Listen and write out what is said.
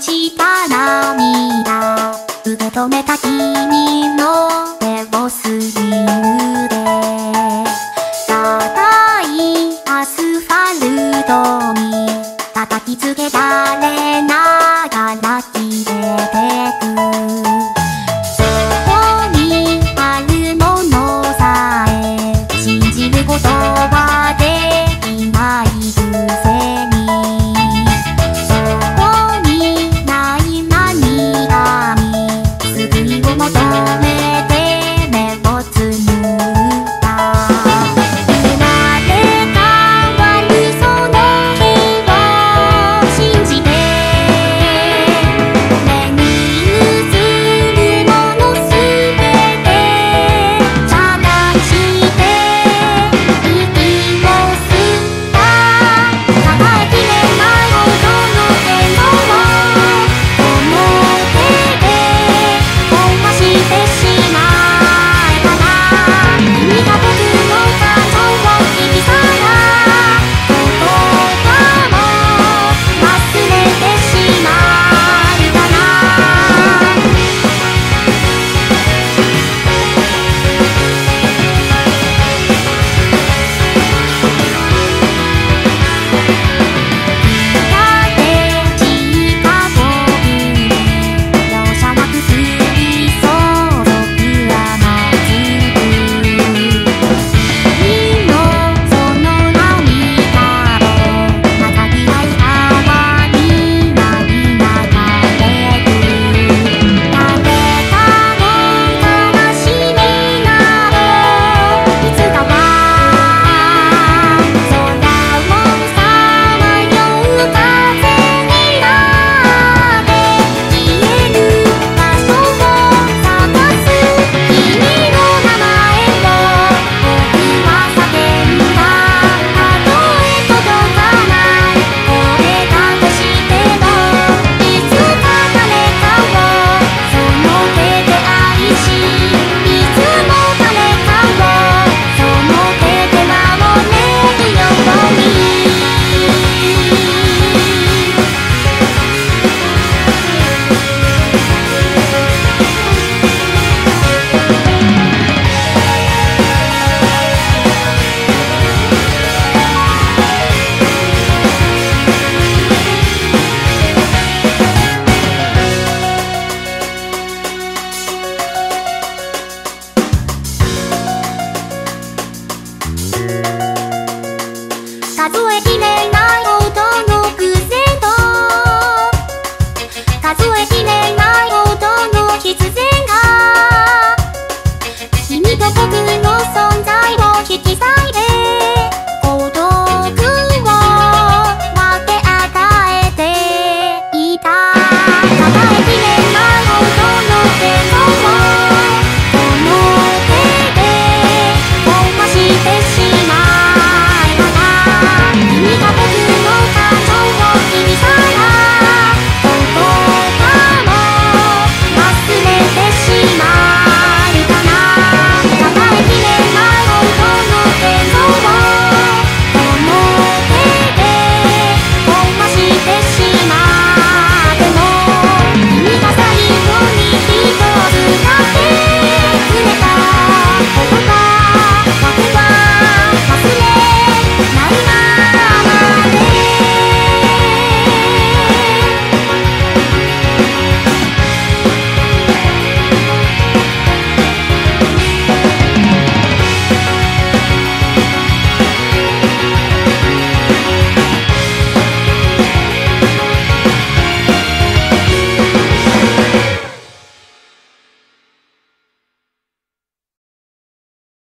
した涙受け止めた君の手をすり腕叩いアスファルトに叩きつけられながら消えてく